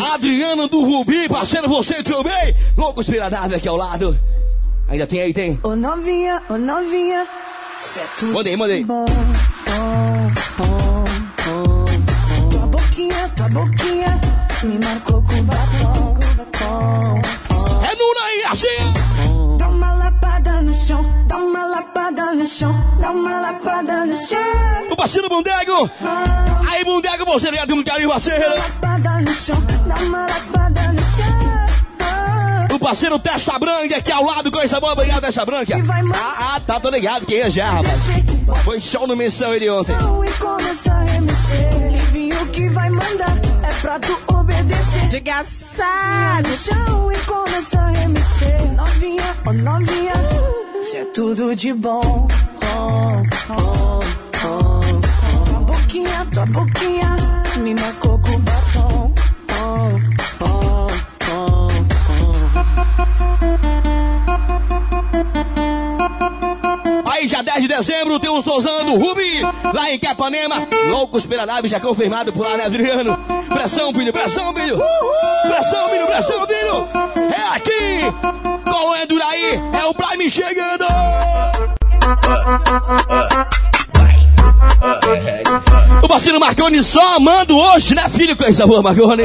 Adriano do Rubi, parceiro, você também. Louco Espiradado aqui ao lado. Ainda tem aí, tem? Ô novinha, ô novinha, cê é tudo Mandei, mandei. bom. Oh, oh, oh. Tua boquinha, tua boquinha, me marcou com batom. É Nuna aí, assim. Dá uma lapada no chão, dá uma lapada no chão, dá uma lapada no chão. O parceiro Bundego. Oh, Aí, Bundego, você ligado muito carinho, parceiro. lapada no chão, dá uma lapada no chão. O parceiro Testa Branca aqui ao lado, coisa boa, obrigado, Testa Branca. Ah, ah, tá, tô ligado, quem é já, rapaz. Foi show no menção ele ontem. e começa a remexer. Livinho que vai mandar, é pra tu obedecer. Desgraçado. no chão e começa a remexer. Novinha, oh novinha, cê é tudo de bom. Oh, oh, oh, oh. Tua boquinha, tua boquinha, me marcou com batom. Oh, oh, oh, Aí, já 10 de dezembro, tem um Sozão do Rubi, lá em Capanema. Loucos pela nave, já confirmado por lá, né, Adriano? Pressão, filho, pressão, filho. Pressão, filho, pressão, filho. É aqui. Colônia Duraí, é o Prime chegando. O parceiro Marconi só amando hoje, né, filho? Coisa boa, Marconi.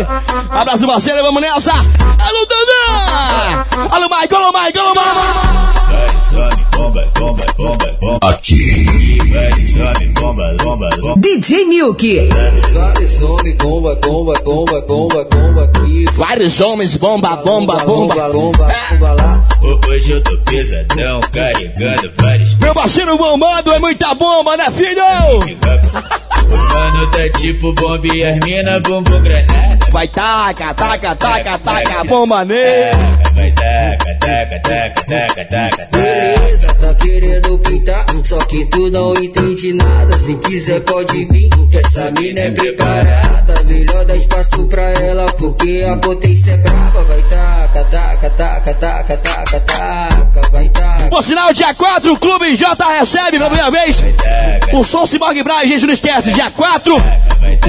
Abraço, parceiro, vamos nessa. Alô, Dandan! Alô, Michael, alô, Michael, alô, Michael. Aqui. DJ Milk. Vários homens, bomba, bomba, bomba, bomba, bomba bomba, bomba, bomba. bomba, bomba. Hoje eu tô pesadão, carregando vários Meu parceiro bombando é muita bomba, né, filho? O mano tá tipo bomba e as mina bumbum granada. Vai taca, taca, taca, taca, bomba nele. Vai taca, taca, taca, taca, taca, taca. Beleza, tá querendo pintar, só que tu não entende nada. Se quiser pode vir, que essa mina é preparada. Melhor dar espaço pra ela, porque a potência é brava. Vai taca, taca, taca, taca, taca, taca, vai taca. Por sinal, dia 4, o Clube J recebe pela primeira vez o som Cyborg Prime, gente, não esquece. Dia 4,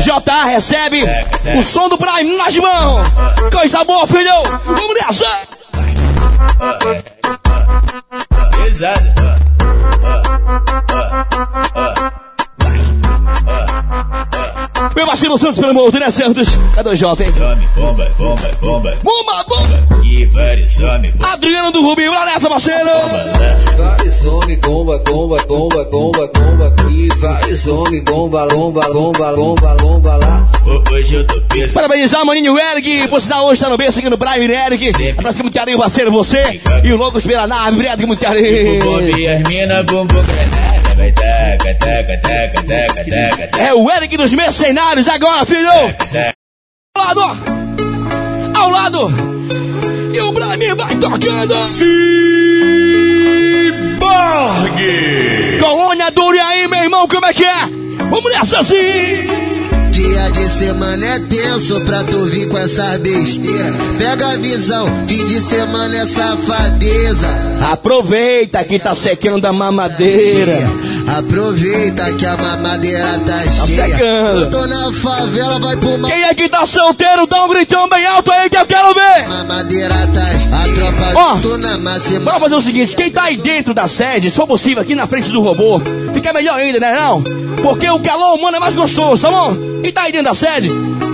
J recebe o som do Prime nas mãos. Coisa boa, filhão. Vamos nessa. Pesado. Meu parceiro Santos pelo mundo, né, Santos? Cadê o J, hein? Some, bomba, bomba, bomba. Bomba, bomba. E vários some, bomba. Adriano do Rubinho, lá nessa, parceiro. Vários homens, bomba, bomba, bomba, bomba, bomba aqui. Vários homens, bomba, lomba, lomba, lomba, lomba lá. Hoje eu tô pesado. Parabenizar o Maninho Eric, por sinal hoje tá no berço aqui no né, Eric. Abraço muito carinho, parceiro, você e o Loucos pela nave, obrigado muito Tipo carinho. bomba e as mina bumbum granada. É o Eric dos Mercenários agora, filho! Ao lado. Ao lado! E o Brahmi vai tocando! Ciborgue! Colônia Dure aí, meu irmão, como é que é? Vamos nessa sim! Dia de semana é tenso pra tu vir com essa besteira. Pega a visão, fim de semana é safadeza. Aproveita que tá secando a mamadeira. Aproveita que a mamadeira tá cheia. secando. Eu tô na favela, vai pro ma- Quem é que tá solteiro, dá um gritão bem alto aí que eu quero ver! mamadeira tá A tropa Ó, junto na máxima. Bora fazer o seguinte, quem tá aí dentro da sede, se for possível, aqui na frente do robô, fica melhor ainda, né não? Porque o calor humano é mais gostoso, tá bom? Quem tá aí dentro da sede,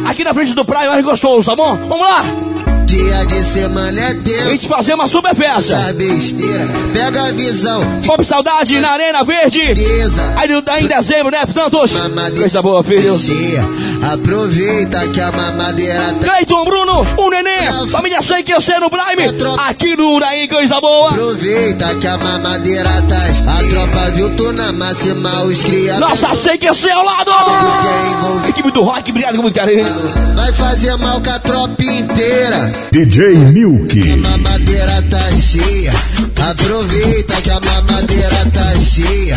aqui na frente do praia é mais gostoso, tá bom? Vamos lá! Dia de semana é A tenso. gente fazer uma super festa. Essa besteira. Pega a visão, Pop Saudade na Arena Verde. fideza. Aí aí em dezembro, né, Santos? Coisa boa, filho. cheia. Aproveita que a mamadeira tá Cleiton Bruno, o Nenê, família Sem que eu sei no Prime, aqui no Uraí, coisa boa. Aproveita que a mamadeira tá A tropa viu tu na máxima Os criados Nossa, Sem que eu sei ao lado. Eles querem envolver Equipe do rock, obrigado com muito carinho. Vai fazer mal com a tropa inteira DJ Milk. A mamadeira tá cheia Aproveita que a mamadeira tá cheia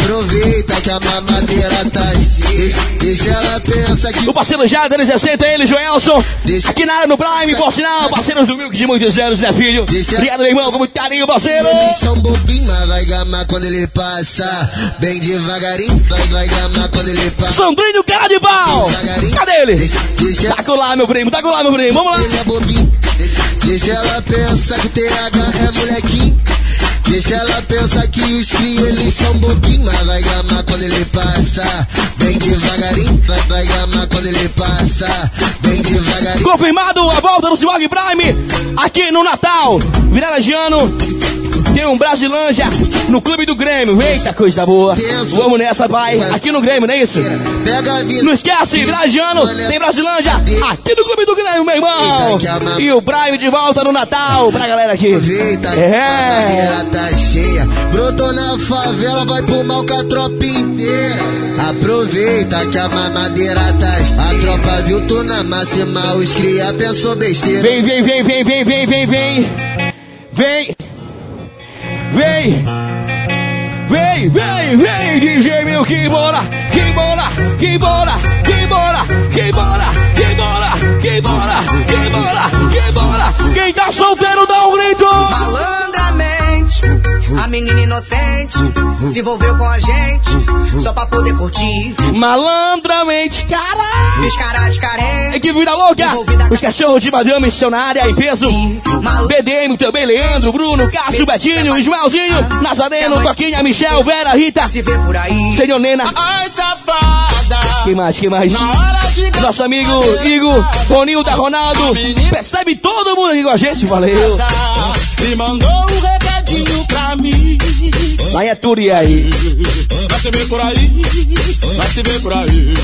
Aproveita que a mamadeira tá cheia. Deixa ela pensa que O parceiro Jader, 60, ele, Joelson. Aqui na área no Prime, por sinal, parceiros do Milk de muitos anos, né, filho? Obrigado, meu irmão, com muito carinho, parceiro. Eles são bobinhos, mas vai gamar quando ele passa. Bem devagarinho, vai, vai gamar quando ele passa. Sandrinho, cara de pau. Cadê ele? Deixa, deixa Tá com lá, meu primo, tá com lá, meu primo. Vamos lá. ele é bobinho. Deixa, deixa ela pensar que TH é molequinho. Deixa ela pensar que os cria eles são bobinhos, mas vai gamar quando ele passa. Bem devagarinho, vai, vai gamar quando ele passa. Bem devagarinho. Confirmado a volta do Cyborg Prime aqui no Natal. Virada de ano. Tem um Brasilândia no Clube do Grêmio. Eita, coisa boa. Vamos nessa, pai. Aqui no Grêmio, não é isso? Pega a vida. Não esquece, virada de ano. Tem Brasilândia aqui no Clube do Grêmio, meu irmão. E o Prime de volta no Natal pra galera aqui. Aproveita que a É. madeira tá cheia. Brotou na favela, vai pro mal com a tropa inteira. Aproveita que a mamadeira tá cheia. A tropa viu tu na máxima, os cria pensou besteira. Vem, vem, vem, vem, vem, vem, vem, vem. Vem. Vem. Vem, vem, vem, DJ meu, que bola, que bola, que bola, que bola, que bola, que bola, que bola, que bola, que bola. Quem tá solteiro menina inocente se envolveu com a gente só pra poder curtir. Malandramente, caralho. Fez cara de carente. Que vida louca! Os cachorros de madame estão na área em peso. BDM também, Leandro, Bruno, Cássio, Betinho, Ismaelzinho, Nazareno, Coquinha, Michel, Vera, Rita, Se vê por aí. Senhor Nena. Ai, safada. Quem mais, quem mais? Nosso amigo Igor, Ronilda, Ronaldo. Percebe todo mundo aqui com a gente, valeu. me mandou um recadinho pra mim. Aí é tudo e aí. Vai se ver por aí, vai se ver por aí,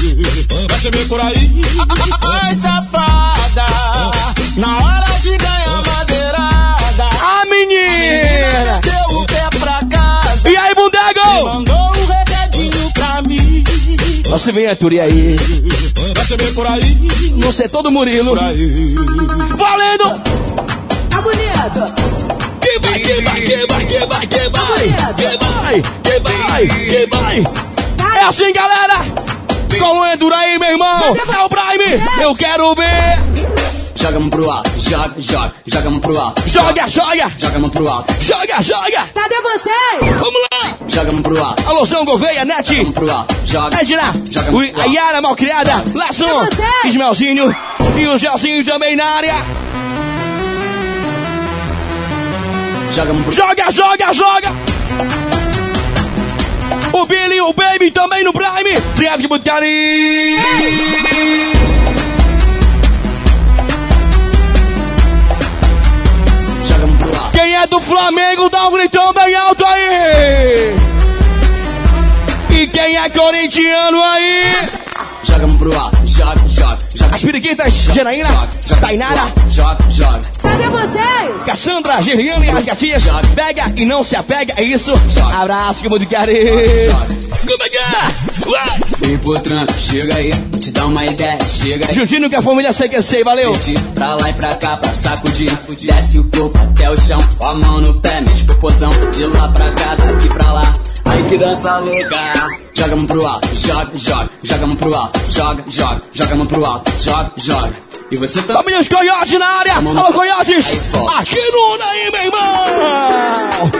vai se ver por aí. Ai, safada. Na hora de ganhar madeirada, A menina! deu o pé pra casa. E aí, Bundego? Mandou um recadinho pra mim. Você vem, Arthur, e aí? Vai se ver por aí, Você é todo Murilo. por aí. Valendo! Tá bonito. Que vai, que vai, que vai, que vai, que vai, que vai, que vai, que vai. É assim, galera! Com o Enduro aí, meu irmão! É o Prime! Eu quero ver! Joga mão pro alto, joga, joga, joga mão pro alto. Joga, joga! Joga mão pro alto, Joga, joga! Cadê vocês? Vamos lá! joga mão pro alto, Alô, São Gouveia, Net! mão pro alto, joga. Edna! O- A Yara Malcriada! Lasson! Ismaelzinho! E o Gelzinho também na área! Joga pro Joga, joga, joga! O Billy, o Baby também no Prime! Que muito carinho! joga pro alto. Quem é do Flamengo, dá um gritão bem alto aí! E quem é corintiano aí? Joga pro alto, joga, joga, joga. As periquitas, Janaína, Tainara, Joga, joga. Cadê vocês? Cassandra, Geriane e as gatinhas. Pega e não se apega, é isso. Abraço, que muito carinho. É que é? Tranco, chega aí, te dar uma ideia, chega aí. Juntinho que a família CQC, valeu. De pra lá e pra cá, pra sacudir. Desce o corpo até o chão, com a mão no pé, mexe pro pozão. De lá pra cá, daqui pra lá. Aí que dança louca. Joga a mão pro alto, joga, joga, joga a mão pro alto, joga, joga, joga a mão pro alto, joga, joga. E você tá. Família os Coiotes na área. Alô, Coiotes. Aqui no Unaí, meu irmão.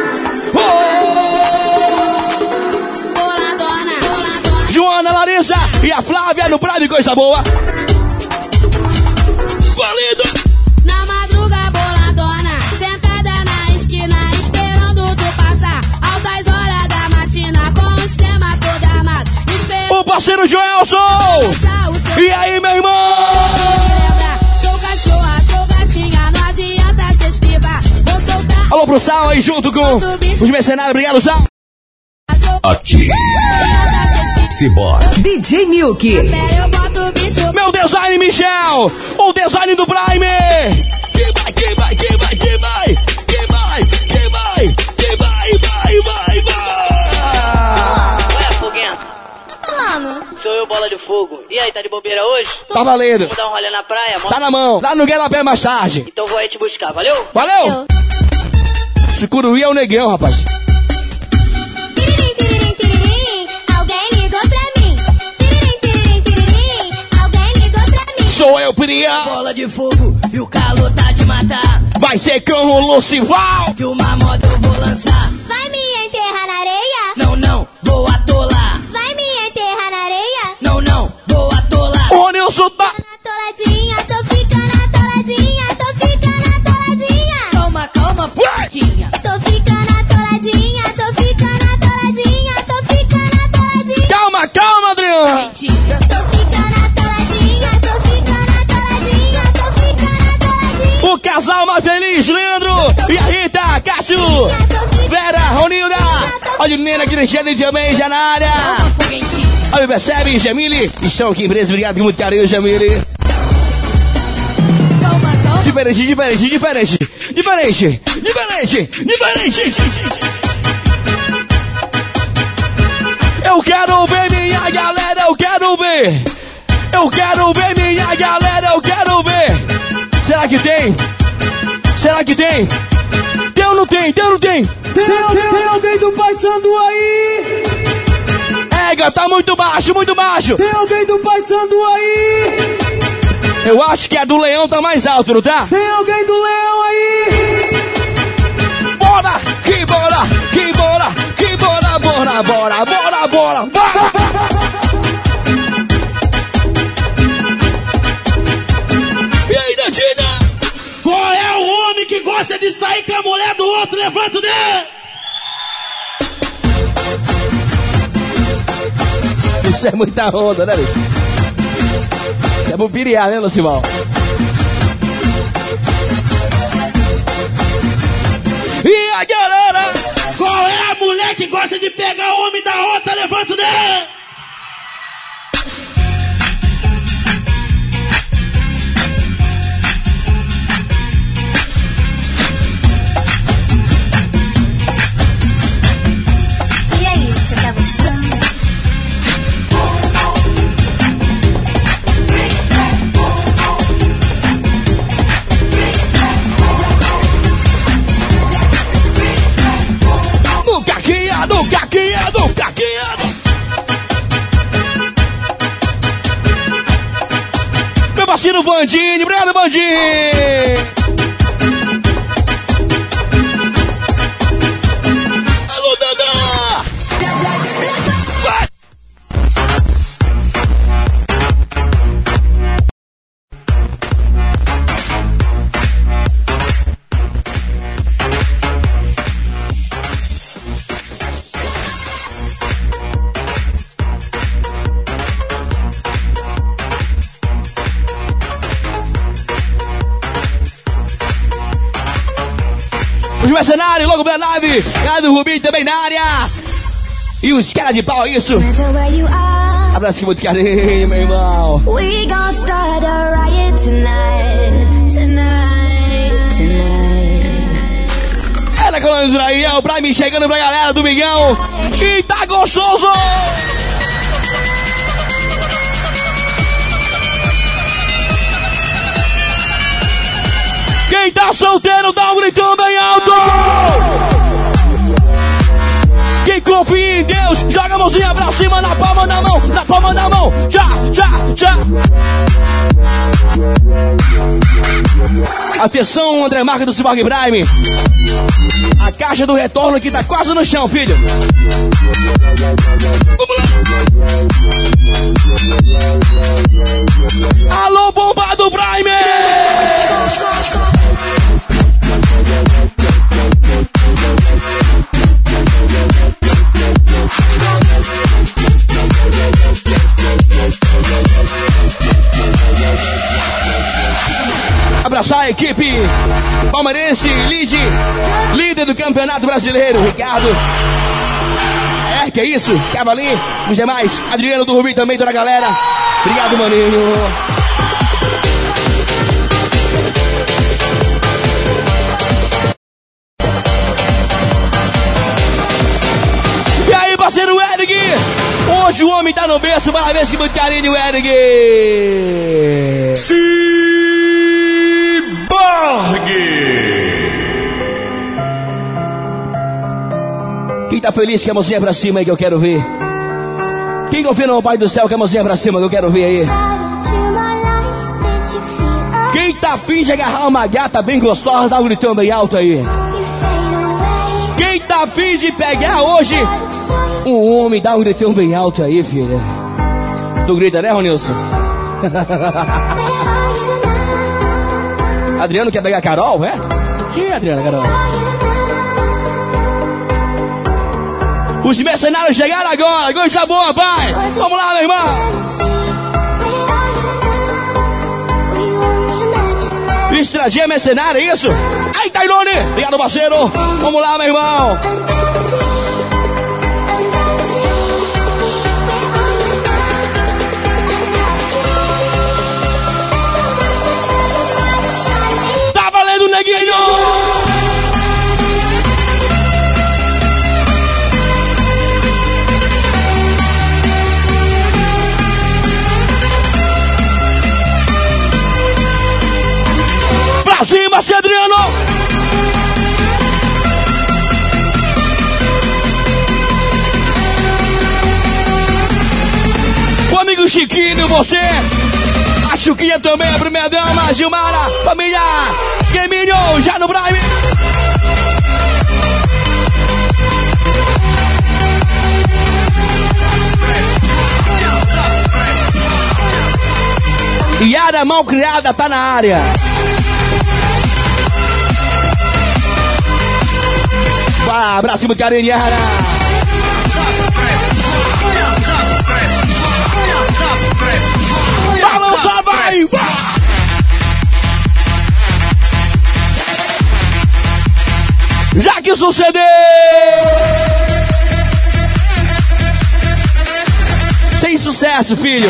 Boladona, boladona. Joana, Larissa e a Flávia no Prado Coisa Boa. Valendo. Parceiro Joelson. E aí, meu irmão? me lembrar. Sou cachorra, sou gatinha, não adianta se esquivar. Vou soltar. Alô pro Sal aí junto com os mercenários. Obrigado, Sal. Aqui. Cyborg. DJ Milk. Eu boto o bicho Meu design, Michel. O design do Prime. Que vai, que vai, bola de fogo. E aí, tá de bobeira hoje? Tá valendo. Vamos dar um rolê na praia, mano. Tá na mão. Lá no Guelabé mais tarde. Então vou aí te buscar, valeu? Valeu! valeu. Sucuruí é o negão, rapaz. sou eu, Priá. Bola de fogo e o calor tá te matar. Vai ser como o Lucival. Que uma moto eu vou lançar. Vai me enterrar na areia. Tá... Atoladinha, tô ficando atoladinha, tô ficando atoladinha. Calma, calma, putinha. Tô ficando atoladinha, tô ficando atoladinha, tô ficando atoladinha. Calma, calma, Adriano. Tô ficando atoladinha, tô ficando atoladinha, tô ficando atoladinha. O casal mais feliz, Leandro e a Rita, Cássio, Vera, Ronilda. Olha o Nena, Cristiane também já na área. Olha, percebe, Jamile. Estão aqui em preso, obrigado com muito carinho, Jamile. Diferente, diferente, diferente, diferente, diferente, diferente. Eu quero ver minha galera, eu quero ver. Eu quero ver minha galera, eu quero ver. Será que tem? Será que tem? Tem ou não tem? Tem ou não tem? Tem, tem alguém do Pai Sandu aí? Ega, tá muito baixo, muito baixo. Tem alguém do Pai Sandu aí? Eu acho que a do leão tá mais alto, não tá? Tem alguém do Leão aí? Bora, que bora, que bora, que bora, bora, bora, bora, bora, bora. E aí, Dantina? Qual é o homem que gosta de sair com a mulher do outro? Levanta o dedo! Isso é muita onda, né, bicho? Isso é pro piriar, né, Lucival? E a galera? Qual é a mulher que gosta de pegar o homem da outra? Levanta o dedo! E caquinha, no caquinha, no caquinha. Meu parceiro Vandinho, obrigado, Vandinho. Pela nave. Cara do Rubinho também na área. E os caras de pau, é isso. Abraço com muito carinho, meu irmão. we gon' start a riot tonight. Tonight. Tonight. Ela colando do Raiel, o Prime chegando pra galera do Migão. E tá gostoso! Quem tá solteiro, dá um gritão bem alto! Joga a mãozinha pra cima, na palma da mão, na palma da mão. Tchá, tchá, tchá. Atenção, André Marca do Cyborg Prime. A caixa do retorno aqui tá quase no chão, filho. Vamos lá. Alô, bomba do Prime! Abraçar a equipe palmeirense, lead, líder do Campeonato Brasileiro, Ricardo. É, que é isso? Cavalinho, os demais, Adriano do Rubi também, toda a galera. Obrigado, maninho. E aí, parceiro Eric? Hoje o homem tá no berço, parabéns que muito carinho, Eric. Quem tá feliz, que a mãozinha pra cima aí que eu quero ver. Quem confia no Pai do Céu, que a mãozinha pra cima que eu quero ver aí. Light, tá afim de agarrar uma gata bem gostosa, dá um gritão bem alto aí. Quem tá afim de pegar hoje um homem, dá um gritão bem alto aí, filha. Tu grita, né, Ronilson? Adriano quer pegar a Carol, é? Quem é Adriano, Carol? Os mercenários chegaram agora, coisa boa, pai! Vamos lá, meu irmão! Estradinha mercenária, é isso? Aí, Tailone! Obrigado, parceiro! Vamos lá, meu irmão! Tá valendo, neguinho! Pra cima, Cedriano! O amigo Chiquinho, você! A Chuquinha também, a primeira dama, Gilmara, família Geminho, já no Prime! Yara Mão Criada tá na área. Vai, abraço muito carinho, Yara. Balança, vai. Já que sucedeu! Sem sucesso, filho!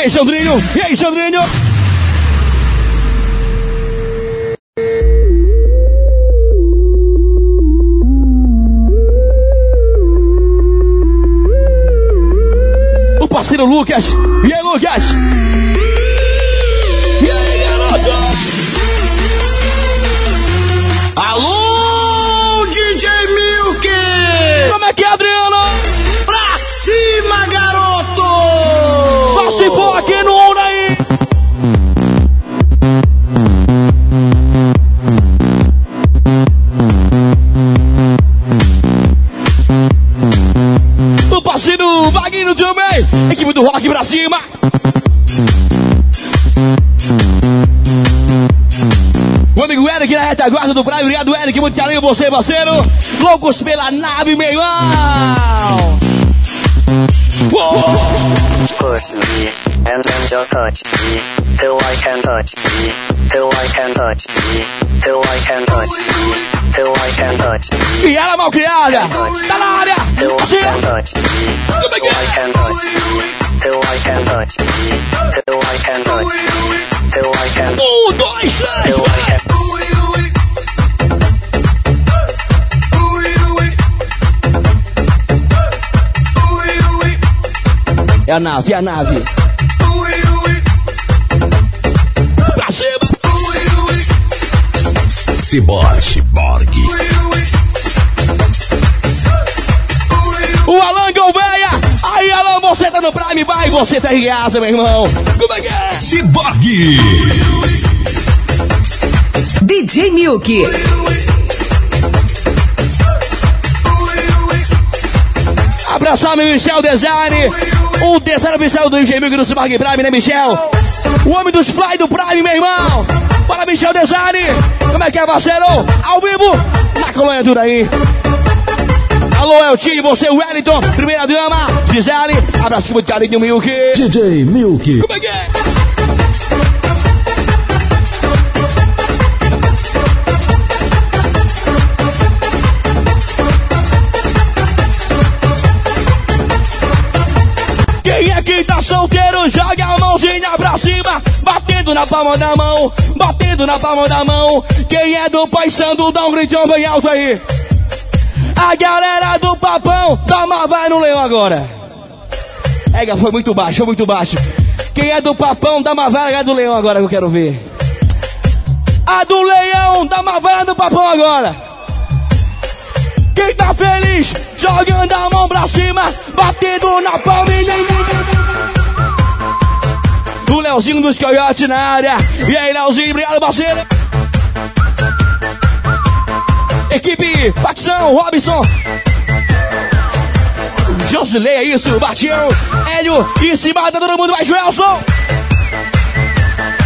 E aí, Sandrinho? E aí, Sandrinho? O parceiro Lucas. E aí, Lucas? Cima! O amigo Eric na retaguarda do Praia, obrigado Eric, muito carinho você, parceiro! Loucos pela nave, meu irmão! Push me, and then just touch me, till I can touch me, till I can touch me, till I can touch me, till I can touch me. E ela mal criada! Tá na área! Till I can touch me, Como é que till Till I can touch till I can touch till I can, Um, dois, três! till I can. É a nave, é a nave. Pra cima! Ciborgue. O Alan Gouveia! Alan, você tá no Prime, vai! Você tá em casa, meu irmão! Como é que é? Ciborgue. DJ Milk. Abraçar meu Michel Design, o design oficial do Engenho do Ciborgue Prime, né, Michel? O homem dos fly do Prime, meu irmão! Para Michel Design! Como é que é, parceiro? Ao vivo, na colônia dura aí! Alô, Eltinho, você, Wellington, primeira dama, Gisele, abraço com muito carinho, Milk! DJ Milk. Como é que é? Quem é que tá solteiro, joga a mãozinha pra cima, batendo na palma da mão, batendo na palma da mão. Quem é do Pai Santo, dá um gritão bem alto aí. A galera do papão, dá uma vai no leão agora. Ega, foi muito baixo, foi muito baixo. Quem é do papão, dá uma vai do leão agora que eu quero ver. A do leão da Mavela do Papão agora. Quem tá feliz, jogando a mão pra cima, batendo na palma. O Leozinho dos Coyotes na área. E aí, Leozinho, obrigado, parceiro. Equipe, facção, Robson. Josilei, é isso, Batião, Hélio, e se mata todo mundo, vai, Joelson.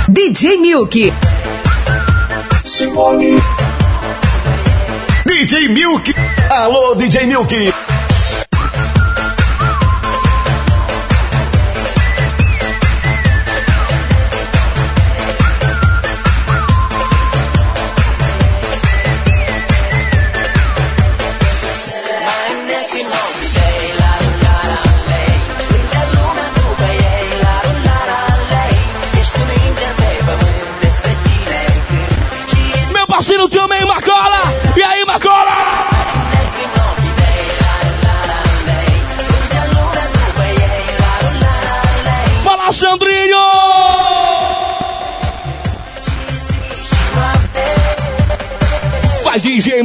DJ Milk. Simone. DJ Milk. Alô, DJ Milk.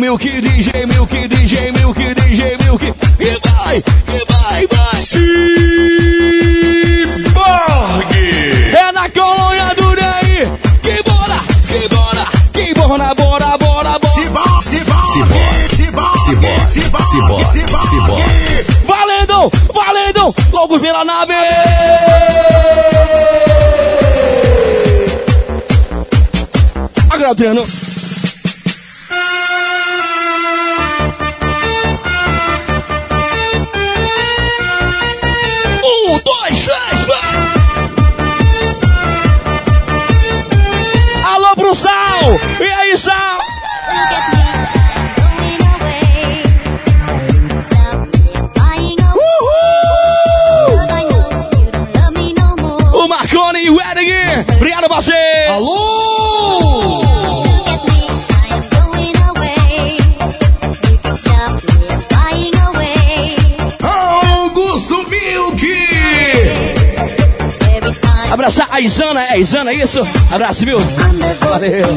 Milk, DJ Milk, DJ Milk, DJ Milk. E vai, e vai, vai. Ciborgue. É na colônia do Rei. Que bora, que bora, que bora, bora, bora, bora. Ciborgue. Ciborgue. Ciborgue. Ciborgue. Ciborgue. Valendo, valendo, logo pela nave. Agora, Adriano. Abraçar a Isana, é a Isana, é isso? Abraço, viu? Valeu.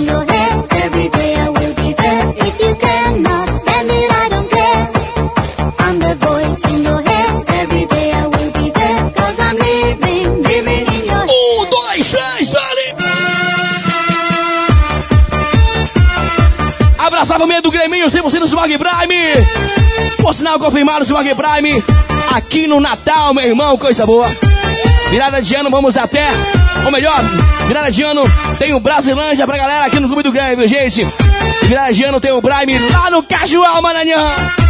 Um, dois, três, dale. Abraçar no meio do Greminho, 100% do Smog Prime. Por sinal, confirmado o Smog Prime. Aqui no Natal, meu irmão, coisa boa. Virada de ano, vamos até. Ou melhor, virada de ano tem o Brasilândia pra galera aqui no Clube do Grêmio, gente? Virada de ano tem o Prime lá no Cajual, Maranhão.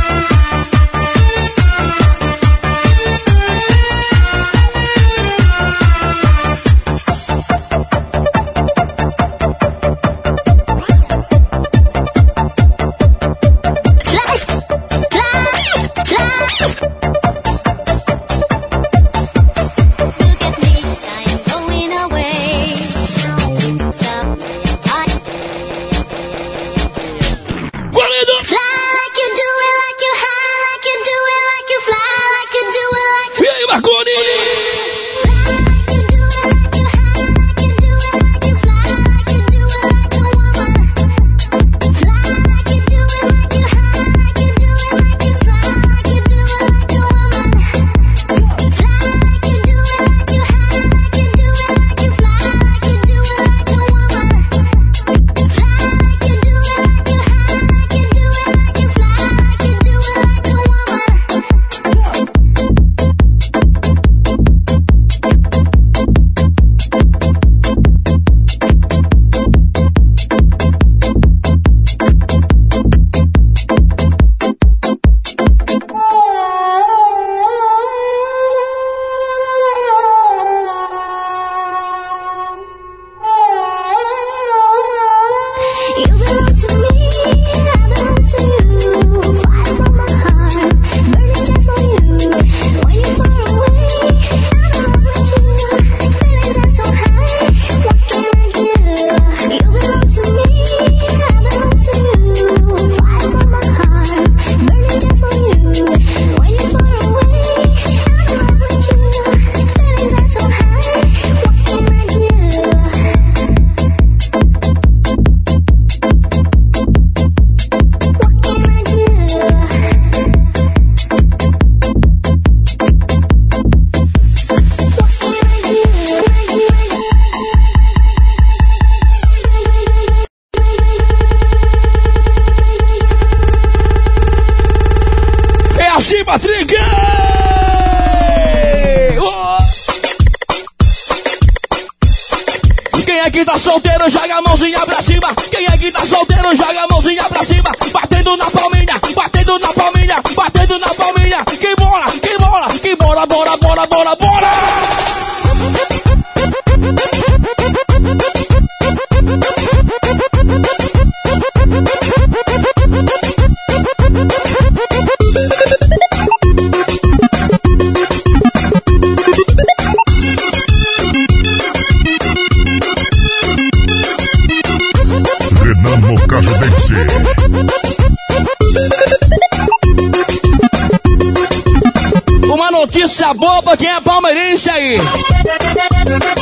Notícia boba, quem é palmeirense aí?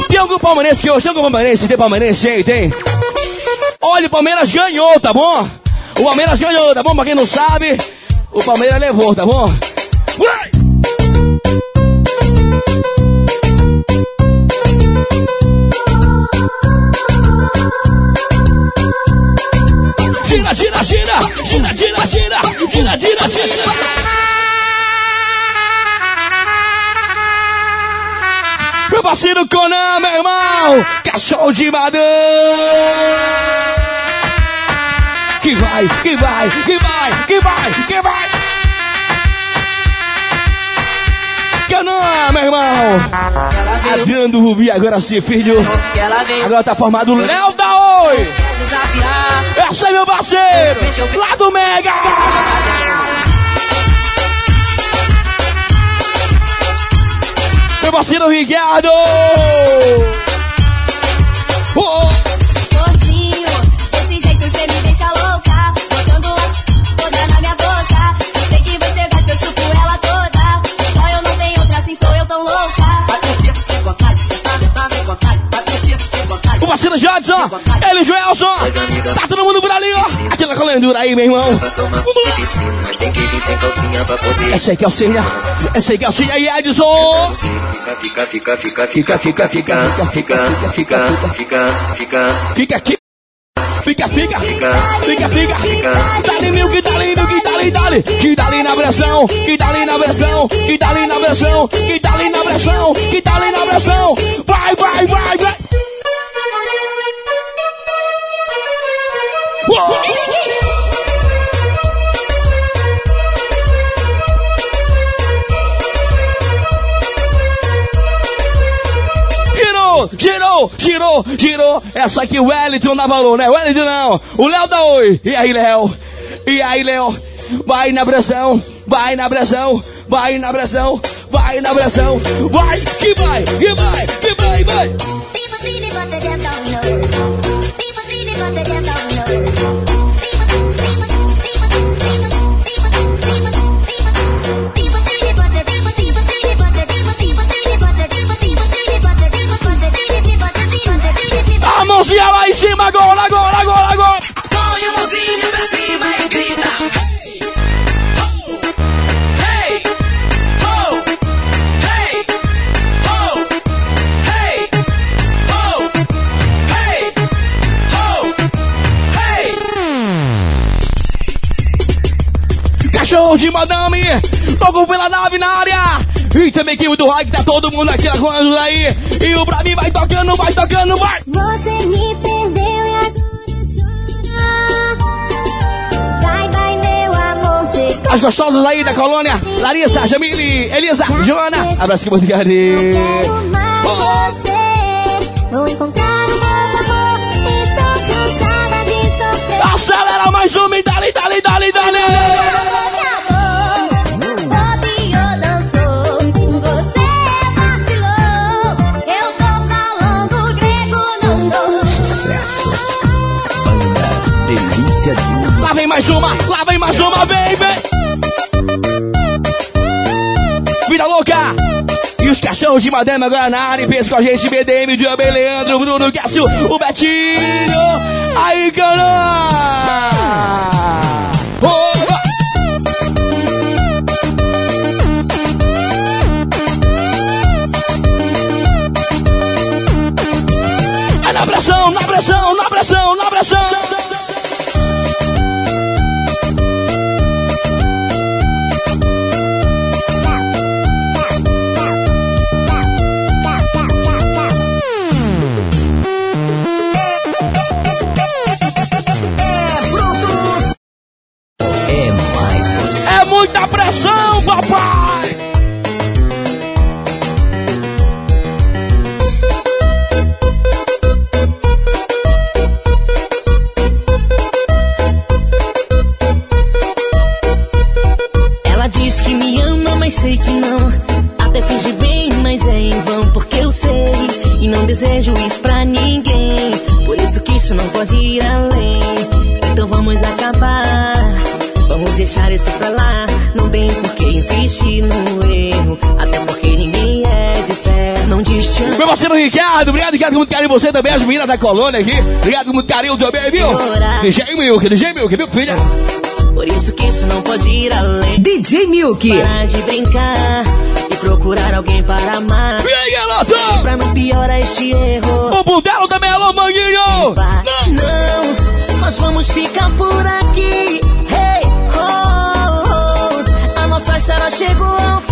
Tem algum palmeirense que hoje? Tem algum palmeirense? Tem palmeirense aí? Tem? Olha, o Palmeiras ganhou, tá bom? O Palmeiras ganhou, tá bom? Pra quem não sabe, o Palmeiras levou, tá bom? Parceiro Conan, meu irmão! Cachorro de madame! Que vai, que vai, que vai, que vai, que vai! Conan, meu irmão! Adriano Rubi, agora sim, filho! Agora tá formado o Léo da Oi! Essa é meu parceiro! Lá do Mega! Meu parceiro Ricardo! Oh, parceiro Jadson! Ele, Joelson! Tá todo mundo por ali, ó! Aquela calendura aí, meu irmão! Que. Essa aí que é o Senha! Essa aí que é o Senha e Edson! Fica, fica, fica, fica, fica, fica, fica, fica, fica, fica, fica. Fica aqui! Fica, fica! Fica, fica! Dali, Milk, dali, Milk, dali, dali! Que dali na pressão! Que dali na pressão! Que dali na pressão! Que dali na pressão! Que dali na pressão! Vai, vai, vai, vai! Girou, girou, girou, girou. Essa aqui o Wellington dá valor, né? Wellington não. O Léo dá oi. E aí, Léo? E aí, Léo? Vai na pressão, vai na pressão, vai na pressão, vai na pressão. Vai, que vai, que vai, que vai, vai. A mãozinha lá em cima agora, agora, agora, agora. Cachorro de madame, logo pela nave na área. E também que do rock, tá todo mundo aqui agora aí. E o pra mim vai tocando, vai tocando, vai. Você me perdeu e agora chora. Vai, vai, meu amor, você As gostosas aí da colônia, Larissa, Jamile, Elisa, Joana. Abraço que muito carinho. você. Vou encontrar um novo amor. Estou cansada de sofrer. Acelera mais uma e dali, dali, mais uma, lá vem mais uma, vem. Vida louca. E os cachorros de Madame agora na área, pensa com a gente, BDM, Diabem, Leandro, Bruno, Cássio, o Betinho. Aí. É na pressão, na pressão, na pressão, na pressão. pressão, papai! Meu parceiro Ricardo, obrigado, Ricardo, com muito carinho você também, as meninas da colônia aqui. Obrigado com muito carinho também, viu? DJ Milk, DJ Milk, viu, filha? Por isso que isso não pode ir além. DJ Milk. Parar de brincar e procurar alguém para amar. E aí, garota? Pra não piorar este erro. O Bundelo também, alô, Manguinho! Não, nós vamos ficar por aqui. Hey, oh, oh. A nossa história chegou ao fim.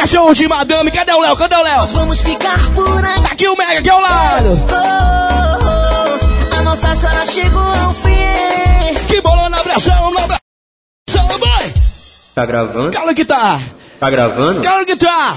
Cachorro de madame, cadê o Léo? Cadê o Léo? Nós vamos ficar por aqui. Tá aqui o Mega, aqui ao lado. Oh, oh, a nossa história chegou ao fim. Que bolão na abração, na abração, vai! Tá gravando? Claro que tá! Tá gravando? Claro que tá!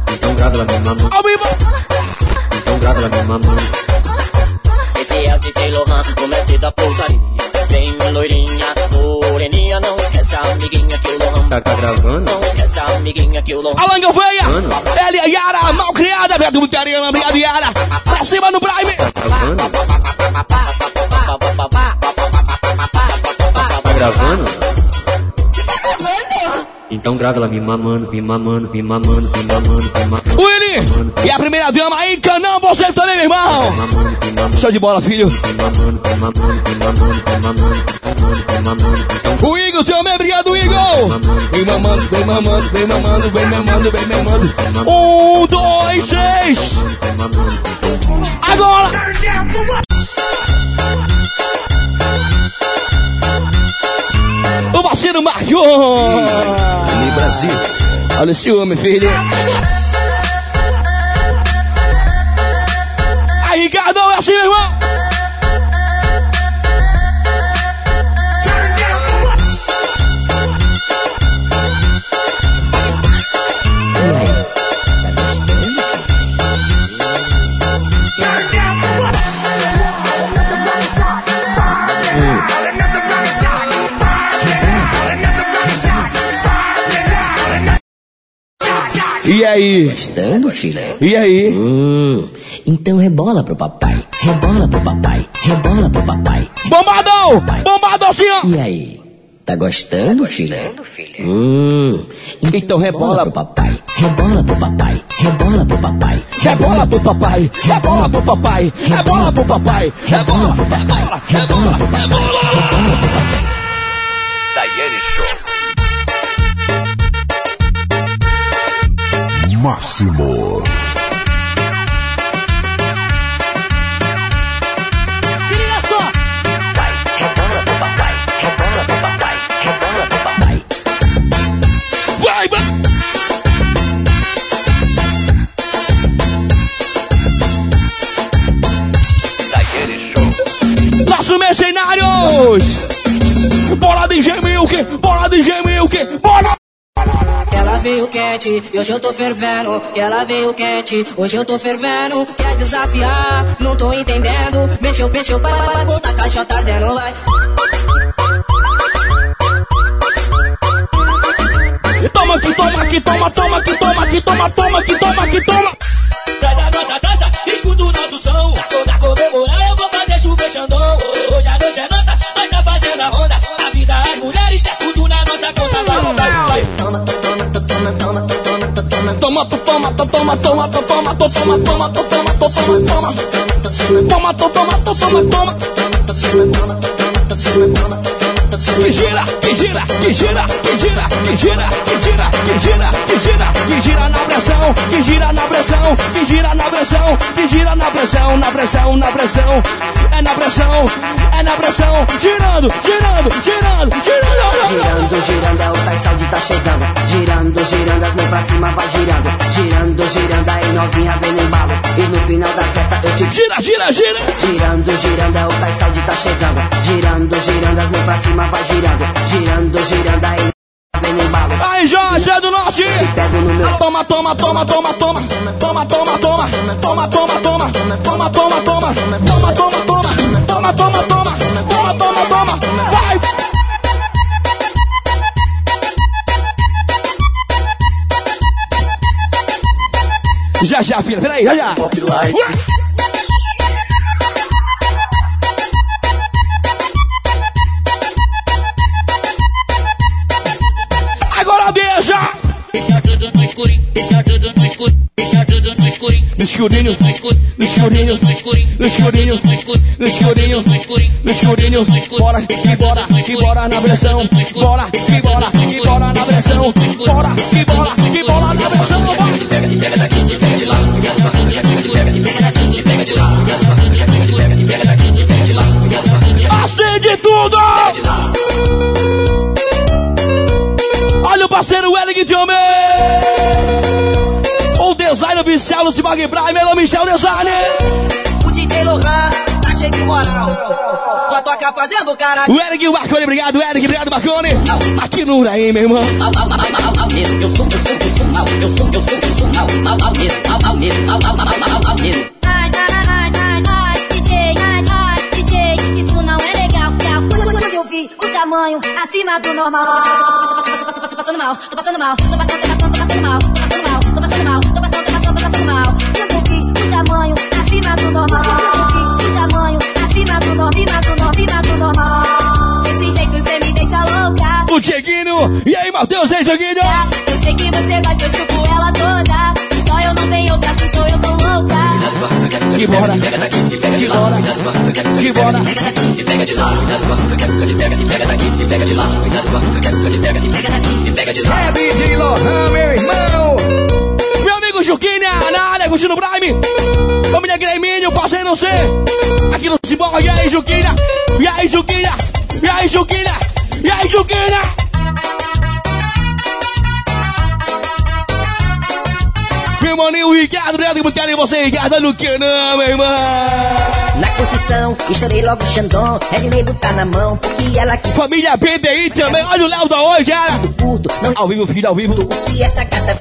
grava me mamando. Ao vivo! Então grava me mamando. Esse é o DJ Lohan, o mestre da porcaria. Vem loirinha, moreninha, não esquece a amiguinha que o Lohan. Tá, tá gravando? Não esquece a amiguinha que o Lohan. Alan Gouveia! Elia Yara, mal criada, obrigado, muito carinho, obrigado, Yara! Pra cima no Prime! Tá gravando? Então grava lá, me mamando, me mamando, me mamando, me mamando, me mamando. Willy! E a primeira dama aí, Canão, você também, meu irmão! Show de bola, filho! O Igor também, obrigado, Igor! Vem mamando, vem mamando, vem mamando, vem mamando, vem mamando. Um, dois, três! Agora! O parceiro Marcon! Brasil. Olha esse homem, filho! Aí? Gostando, filha? E aí? Hum, então rebola pro papai. Rebola pro papai. Rebola pro papai. Bombadão! Bombadão assim, ó! E aí? Tá gostando, filha? Hum, então rebola pro papai. Rebola pro papai. Rebola pro papai. Rebola pro papai, rebola pro papai, rebola pro papai, rebola pro papai, rebola, rebola. Daiane papai. Vai, vai! Nossos mercenários! Bora DJ Milk! Bora DJ Milk! Bora! Ela veio quente, e hoje eu tô fervendo. Ela veio quente, hoje eu tô fervendo. Quer desafiar? Não tô entendendo. Mexeu, mexeu, vai, vai, volta a caixa tá ardendo, vai. E toma aqui, toma aqui, toma, toma aqui, toma aqui, toma, toma aqui, toma aqui, toma! Traz a nossa dança, escuta o nosso som. Toma, to, toma, to, toma, toma, to, toma, to, toma, toma, to, toma. Toma, to, toma, to, toma, toma. Que gira, que gira, que gira, que gira, que gira, que gira, que gira, que gira, que gira na pressão, que gira na pressão, que gira na pressão, que gira na pressão, na pressão, na pressão, é na pressão, é na pressão, girando, girando, girando, girando. Girando, girando, é o Tais Saúde tá chegando. Girando, girando, as mãos pra cima vai girando. Girando, girando, aí novinha vem no embalo. E no final da festa eu te. Gira, gira, gira. Girando, girando, é o Tais Saúde tá chegando. Girando, girando, as mãos pra cima vai girando. Girando, girando, aí. Aí, Jorge é do Norte. Toma, toma, toma, toma, toma. Toma, toma, toma. Toma, toma, toma. Toma, toma, toma. Toma, toma, toma. Toma, toma, toma. Toma, toma, toma. Vai. Já, já, filha. Peraí, já, já. Escurinho, deixa tudo no escuro, deixa tudo no escurinho. No escurinho, no escuro, no escurinho, no escurinho, no escurinho, no escuro, no escurinho, no escurinho, no escurinho. Bora, e bora, e bora na pressão. Bora, e bora, e bora na pressão. Bora, e bora, e bora na pressão. Bora. parceiro Wellington Homem! O design oficial de Mag Prime, é Michel Designer! O DJ Lohan tá cheio de moral. Só toca fazendo cara. O Eric Marconi, obrigado, Eric, obrigado, Marconi. Aqui no Uraí, meu irmão. Eu sou, eu sou, eu sou, eu sou, eu sou, eu sou, eu sou, Isso não é legal, é o tamanho acima do normal. Tô passando mal, tô passando mal, tô passando, tô passando, tô passando mal, tô passando mal, tô passando mal, tô passando, tô passando, tô passando mal. Eu vi o tamanho acima do normal. Quando eu vi o tamanho acima do normal, acima do normal, acima do normal. Desse jeito você me deixa louca. O Dieguinho! E aí, Matheus, aí, Dieguinho! Eu sei que você gosta, eu chupo ela toda. Eu não tenho outra, sou eu tão louca. Que bora! Que bora! Que bora! Te pega de lá. Te pega, te pega daqui, te pega de lá. Te pega, te pega daqui, te pega de lá. É DJ Lohan, meu irmão! Meu amigo Juquinha, na área, curtindo o Prime! Família Greminho, parceiro não sei! Aqui no Cibor, e aí, Juquinha? E aí, Juquinha? E aí, Juquinha? E aí, Juquinha? Maninho Ricardo, Neto, muito ali você, Ricardo, no que não, meu irmão? Na curtição, estourei logo o Xandão. Redney botar na mão, porque ela quis Família PDI também, olha o Léo da hoje, cara! tudo. Não Ao vivo, filho, ao vivo. o que essa gata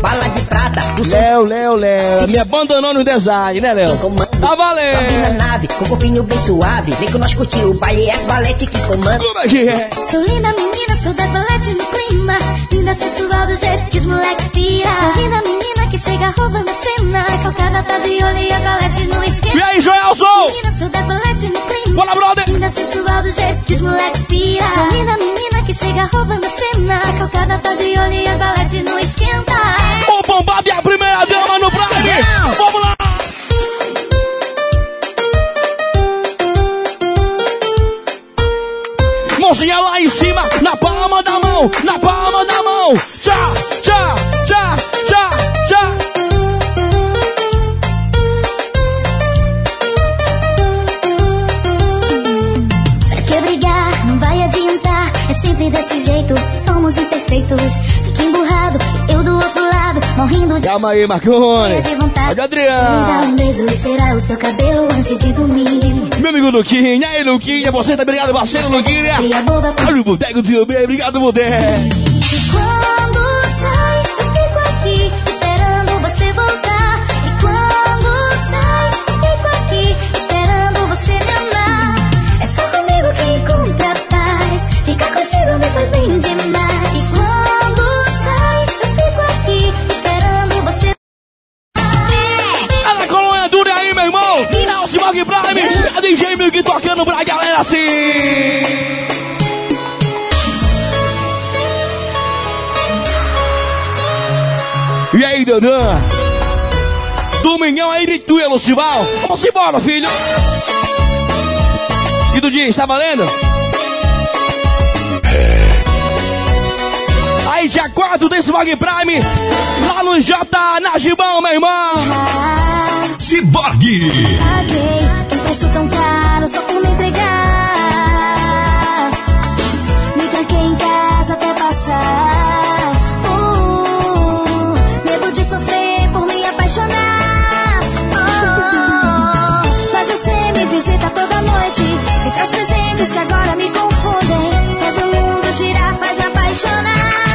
bala de prata. O Léo, Léo, Léo, me abandonou no design, né, Léo? Tá Sobe na valendo! nave, com o corpinho bem suave. Vem com nós curtir o baile, as balete que comanda. Como é que é? Sou linda menina, sou das balete no clima. Linda sensual do jeito que os moleque pira. Sou linda menina que chega roubando a cena. Calcada tá de olho e a balete no E esquema. aí, Joelson? Menina, sou das balete no clima. Bora, brother! Linda sensual do jeito que os moleque pira. Sou linda menina que chega roubando a cena. Calcada tá de olho e a balete no esquenta. O Bombado e a primeira dama no Prime! Vamos lá! Mãozinha lá em cima, na palma da mão, na palma da mão! Tchá, Fica emburrado. Eu do outro lado, morrendo de Calma aí, Marcone! de vontade. Olha, Me Adriano! um beijo cheirar o seu cabelo antes de dormir. Meu amigo Luquinha, aí Luquinha, você tá obrigado, parceiro Luquinha! Olha o boteco também, obrigado, boteco! E quando sai, eu fico aqui esperando você voltar. E quando sai, eu fico aqui esperando você me amar. É só comigo que encontra paz. Ficar contigo me faz bem demais. Assim. E aí, Danã? Domingão aí de tu, Lucival. Vamos embora, filho. E do dia, está valendo? É. Aí, dia 4 desse Vag Prime, lá no J Najibão, meu irmão. Ah. Ciborgue. Preço tão caro só por me entregar. Me tranquei em casa até passar. Uh, medo de sofrer por me apaixonar. Oh, mas você me visita toda noite e traz presentes que agora me confundem. Faz meu mundo girar, faz me apaixonar.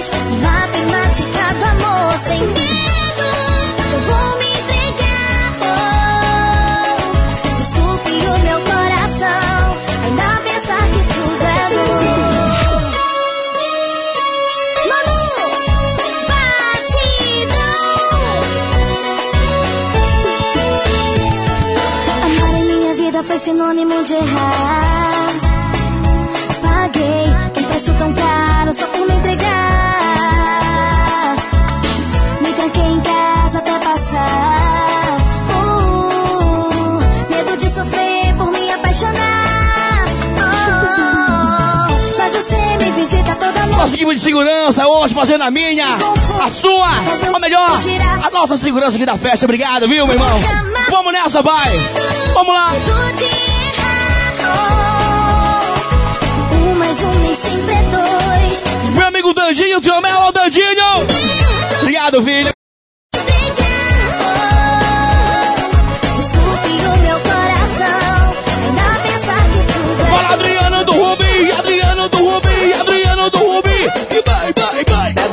Matemática do amor sem medo. Eu vou me entregar. Oh, desculpe o meu coração. Ainda pensar que tudo é dor. Manu, batidão. Amar em minha vida foi sinônimo de errar. Nossa equipe de segurança hoje fazendo a minha, a sua, ou melhor, a nossa segurança aqui da festa. Obrigado, viu, meu irmão? Vamos nessa, vai! Vamos lá! Meu amigo Dandinho, tio Melo, Dandinho! Obrigado, filho!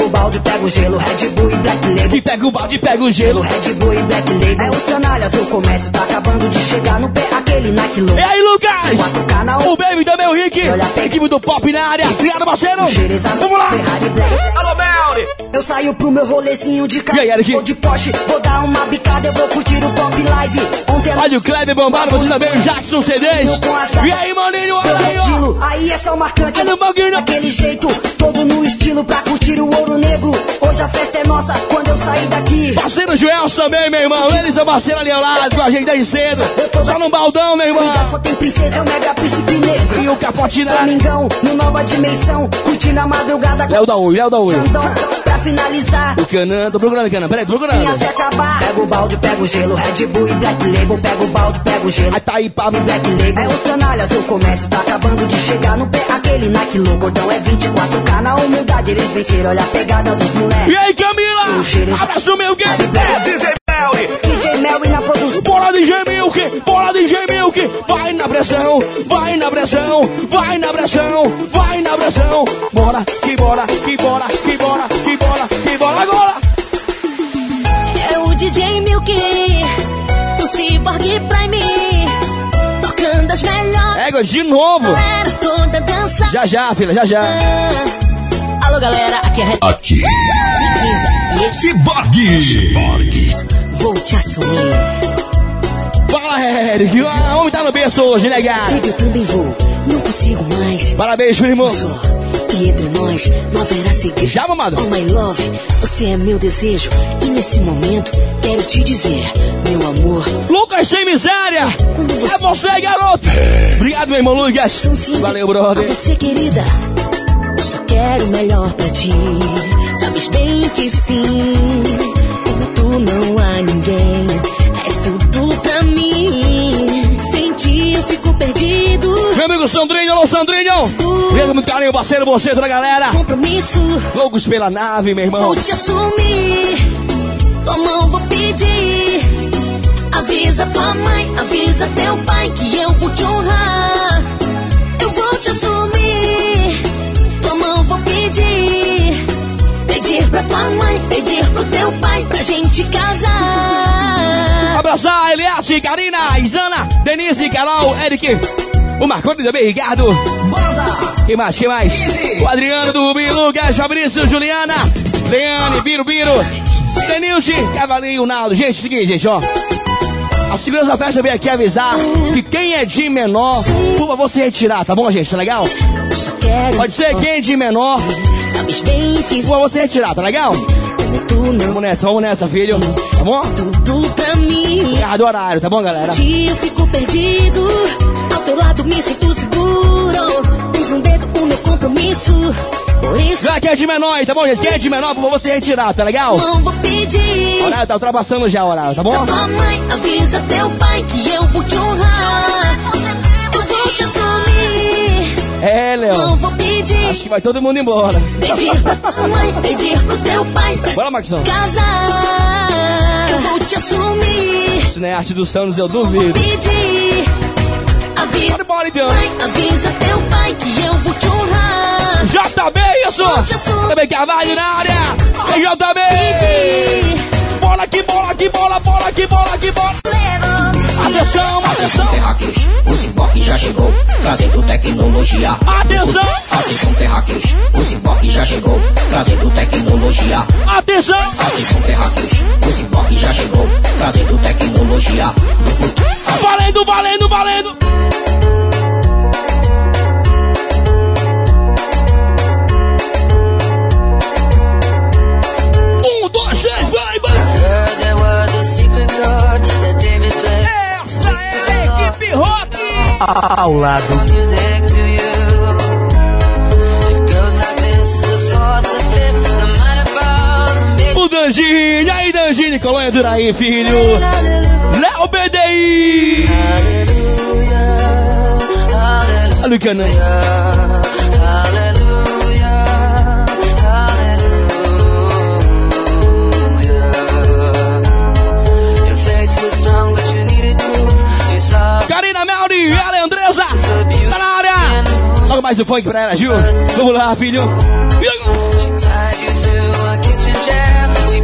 O balde, pega o gelo, Red Bull e Black Label. E pega o balde, pega o gelo. Red Bull e Black Label. É os canalhas, o comércio tá acabando de chegar no pé, aquele Nike Low. E aí, Lucas? O Baby também, o Rick! Equipe do Pop na área! Obrigado, parceiro! Vamos lá! Ferrari Black. Melly! Eu saio pro meu rolezinho de carro. E aí, Eric? Vou de Porsche, vou dar uma bicada, eu vou curtir o Pop Live. Ontem Olha o Kleber bombado, você também, o Jackson CDs. E aí, maninho, olha aí, ó! Aí é só marcante. Olha o bagulho. Daquele jeito, todo no estilo pra curtir o ouro negro. Hoje a festa é nossa quando eu sair daqui. Parceiro Joel também, meu irmão. Eles são parceiro ali ao lado com a gente desde cedo. Só no baldão, meu irmão. Só tem princesa, é o mega príncipe negro. E o capote na área. Domingão, no nova dimensão. Curtindo a madrugada. Léo da Ui, Léo da Ui. Xandão, pra finalizar. O Canan, tô procurando o Canan, peraí, tô procurando. Minha se acabar. Pega o balde, pega o gelo, Red Bull e Black Label. Pega o balde, pega o gelo. Aí tá aí, Pablo. Black Label. É os canalhas, o comércio tá acabando de chegar no pé. Aquele Nike louco, cordão é 24K na humildade. Eles venceram, olha a pegada dos moleques. E aí, Camila? Abraço, meu gay. É, DJ Melly. DJ Melly na produção. Bora, DJ Milk. Bora, DJ Milk. Vai na pressão, vai na pressão, vai na pressão, vai na pressão. Bora, que bora, que bora, que bora, que bora, Milk, do Cyborg Prime, tocando as melhores. Égua, de novo. Galera toda dança. Já, já, filha, já, já. Alô, galera, aqui é Red Aqui. 15. Ciborgue. Vou te assumir. Fala, Eric. O homem tá no berço hoje, né, gato? Eu também vou, não consigo mais. Parabéns, primo. Só, e entre nós não haverá segredo. Já, mamado? Oh, my love, você é meu desejo. E nesse momento, quero te dizer, meu amor. Lucas sem miséria. É você, garoto. Obrigado, meu irmão Lucas. Valeu, A brother. você, querida, eu só quero o melhor pra ti. Sabes bem que sim, como tu não há ninguém. És tudo pra mim. Sem ti eu fico perdido. Meu amigo Sandrinho, alô Sandrinho. Obrigado, muito carinho, parceiro, você, toda a galera. Compromisso, Loucos pela nave, meu irmão. vou te assumir. Tua mão vou pedir. Avisa tua mãe, avisa teu pai que eu vou te honrar. Eu vou te assumir. Tua mão vou pedir. Pedir pra tua mãe, pedir pro teu pai pra gente casar. Abraçar Eliette, Karina, Isana, Denise, Carol, Eric, o Marconi também, Ricardo. Quem mais? Quem mais? O Adriano do Rubi, Lucas, Fabrício, Juliana, Leane, Biro, Biro, Denilce, Cavalinho, Naldo. Gente, é o seguinte, gente, ó. A segurança da festa veio aqui avisar que quem é de menor, por favor, se retirar, tá bom, gente? Tá legal? Pode ser quem é de menor, por favor, se retirar, tá legal? Vamos nessa, vamos nessa, filho. Tá bom? Tudo pra mim. Errado horário, tá bom, galera? Eu fico perdido. Ao teu lado me sinto seguro. Tens no dedo o meu compromisso. Já que é de menor, tá bom, gente? Quem é de menor, por favor, você retirar, tá legal? não vou pedir. Horário tá ultrapassando já o horário, tá bom? Tua mãe avisa teu pai que eu vou te honrar. Eu vou te assumir. É, Não Leão. vou pedir. Acho que vai todo mundo embora. Pedir pra tua mãe, pedir pro teu pai Bora, Maxão. casar. Eu vou te assumir. Isso não é arte dos Santos, eu duvido. Pedir. Avisa, Bora, então. mãe, avisa teu pai que JB, isso! Também Carvalho na área! É JB! Bola aqui, bola aqui, bola, bola aqui, bola aqui, bola! Atenção, atenção! Terráqueos, o Cyborg já chegou, trazendo tecnologia. Atenção! Atenção, terráqueos, o Cyborg já chegou, trazendo tecnologia. Atenção! Atenção, terráqueos, o Cyborg já chegou, trazendo tecnologia. Valendo, valendo, valendo! Ao lado. O Danjinho, e aí Danjinho, Colônia Duraí, filho! Léo BDI! Olha o canão. Melri, ela é tá na área! Logo mais do funk pra ela, Gil. Vamos lá, filho. E?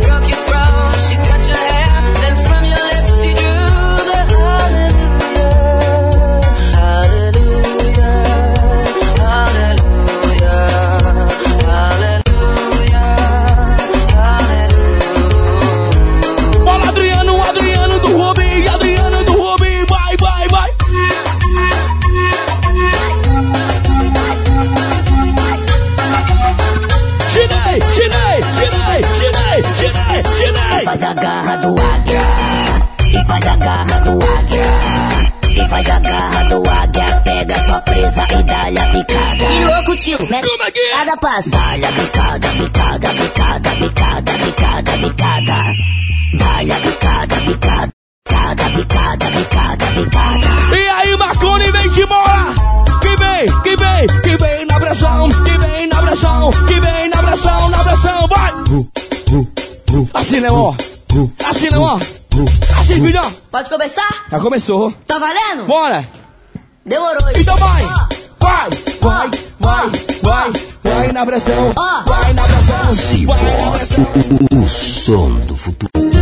Bola, E é que é? Cada passo. Dá-lhe a picada, picada, picada, picada, picada, picada. Dá-lhe a picada, picada. Picada, picada, picada, picada. E aí, Marconi, vem de bola! Que vem, que vem, que vem na pressão, que vem na pressão, que vem na pressão, na pressão, vai! Assim, Leon, assim, Leon, assim, filhão. Pode começar? Já começou. Tá valendo? Bora! Demorou. Então vai! Vai, vai, vai, vai, vai na pressão, vai na pressão, vai na pressão. O som do futuro.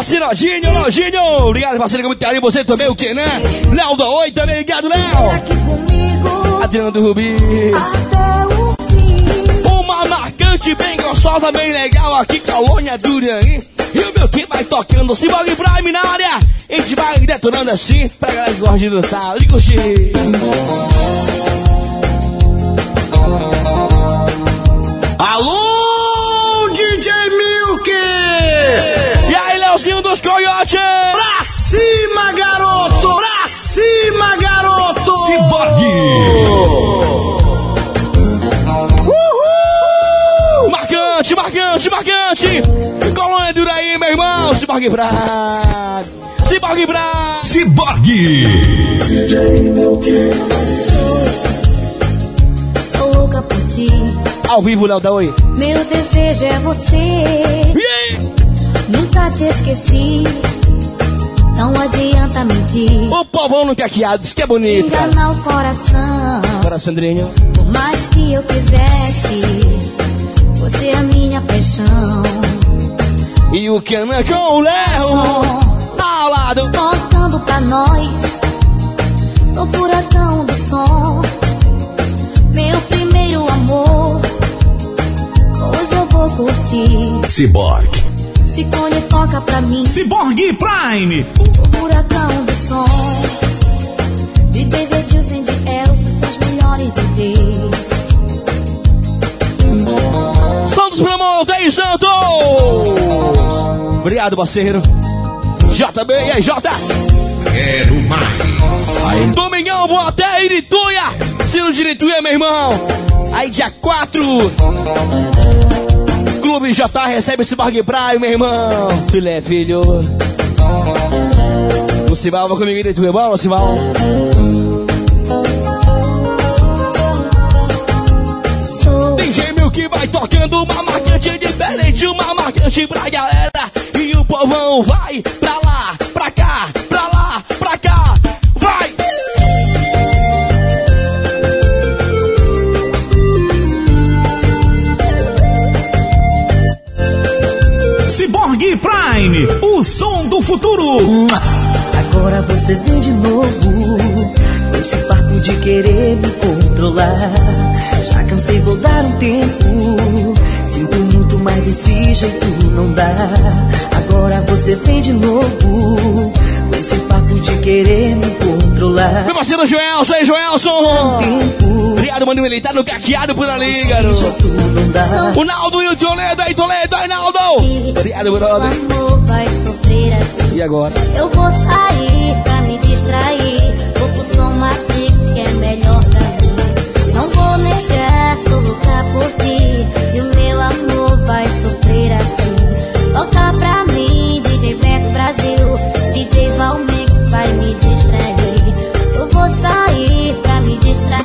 Parceiro Lojinho, Lojinho! Obrigado, parceiro, com muito carinho. Você também, o que, né? Léo da Oi também, obrigado, Léo! Adriano do Rubi. Uma marcante bem gostosa, bem legal aqui, Colônia Duranguim. E o meu que vai tocando, Cyborg Prime na área. A gente vai detonando assim, pra galera que gosta de dançar, de curtir. Alô, Aí, dos Coyotes! Pra cima, garoto! Pra cima, garoto! Uhul! Marcante, marcante, marcante! Colônia Duraí, meu irmão! Cyborg Prime! Cyborg Prime! Ciborgue! Sou louca por ti. Ao vivo, Léo da Oi. Meu desejo é você. Nunca te esqueci. Não adianta mentir. O povão não quer que diz que é bonito. Enganar o coração. Bora, Sandrinho. Por mais que eu quisesse, você é a minha paixão. E o Canan com o Léo. Ao lado. Tocando pra nós, no furacão do som. Meu primeiro amor. Hoje eu vou curtir. Cyborg. Se Cone toca pra mim. Cyborg Prime. O furacão do som. DJs Edilson de Elcio são os melhores DJs. Santos Pramonte aí, Santos! Obrigado, parceiro. JB, e aí, J? Quero mais. Domingão, vou até Irituia. Sino de Irituia, meu irmão. Aí, dia 4. Clube J recebe esse Barg Prime, meu irmão. Filé, filho. O Cimal vai comigo Irituia. Bora, Cimal. Sou DJ Milk vai tocando uma marcante diferente, uma marcante pra galera. E o povão vai pra lá, pra cá, pra lá, pra cá. Prime. O som do futuro. Agora você vem de novo esse papo de querer me controlar. Já cansei, vou dar um tempo. Sinto muito, mas desse jeito não dá. Agora você vem de novo esse papo de querer me controlar. Meu parceiro Joelson, aí, Joelson! Obrigado, mano, ele tá no caqueado por ali, garoto. O Naldo e o Toledo, aí, Toledo, aí, Naldo! Obrigado, o brother. assim. E agora? Eu vou sair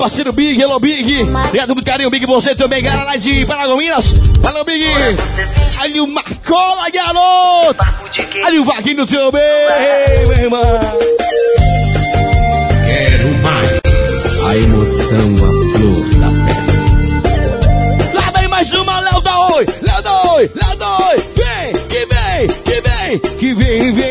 parceiro Big, hello Big. Obrigado muito carinho, Big, você também, galera lá de Paragominas. Valeu, Big. Ali o Marcola, garoto. Ali o Vaguinho também, meu irmão. Quero mais. A emoção, a flor da pele. Lá vem mais uma, Léo da Oi, Léo da Oi, Léo da Oi. Vem, que vem, que vem, que vem, vem,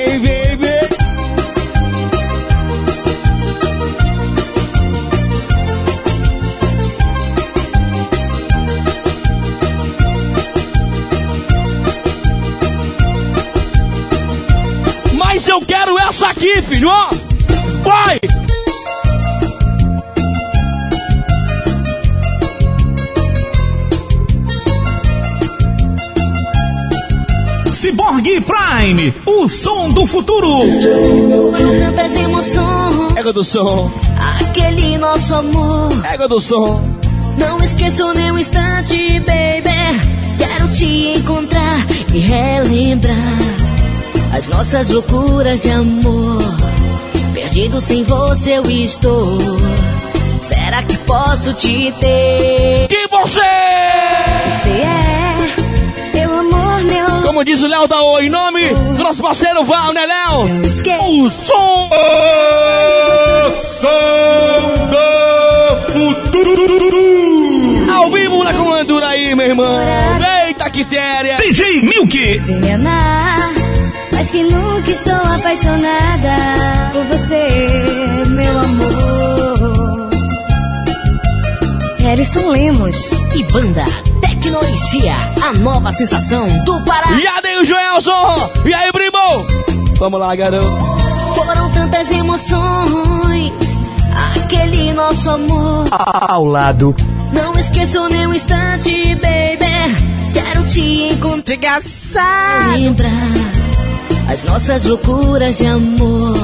essa aqui, filho, ó. Vai! Cyborg Prime. O som do futuro. Foram tantas emoções. Égua do som, Aquele nosso amor. égua do som. Não esqueço nem um instante, baby. Quero te encontrar e relembrar as nossas loucuras de amor. Perdido sem você eu estou. Será que posso te ter? Que você! Você é meu amor, meu Como diz o Léo da Oi, em nome do nosso parceiro Val, né, Léo? O som! O som do futuro. Ao vivo na comandura aí, meu irmão. Eita, quitéria! DJ Milk. me amar, mas que nunca estou apaixonada por você, meu amor. Harrison Lemos. E banda Tecnologia, a nova sensação do Pará. E aí, o Joelson! E aí, primo? Vamos lá, garoto. Foram tantas emoções, aquele nosso amor. Ao lado. Não esqueço nem um instante, baby. Quero te encontrar. Lembrar as nossas loucuras de amor.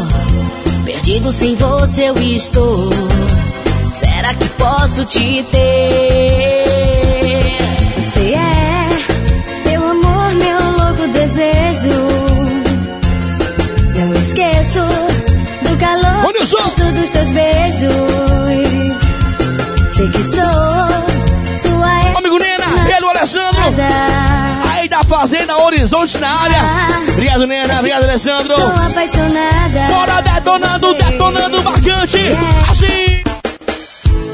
Perdido sem você eu estou. Será que posso te ter? Você é meu amor, meu louco desejo. Não esqueço do calor gosto dos teus beijos. Sei que sou sua ex. Amigo Nena, ele, o Alessandro. Da Fazenda Horizonte na área. Obrigado, Nena. Obrigado, Alessandro. Tô apaixonada. Bora detonando, detonando bacante. Assim.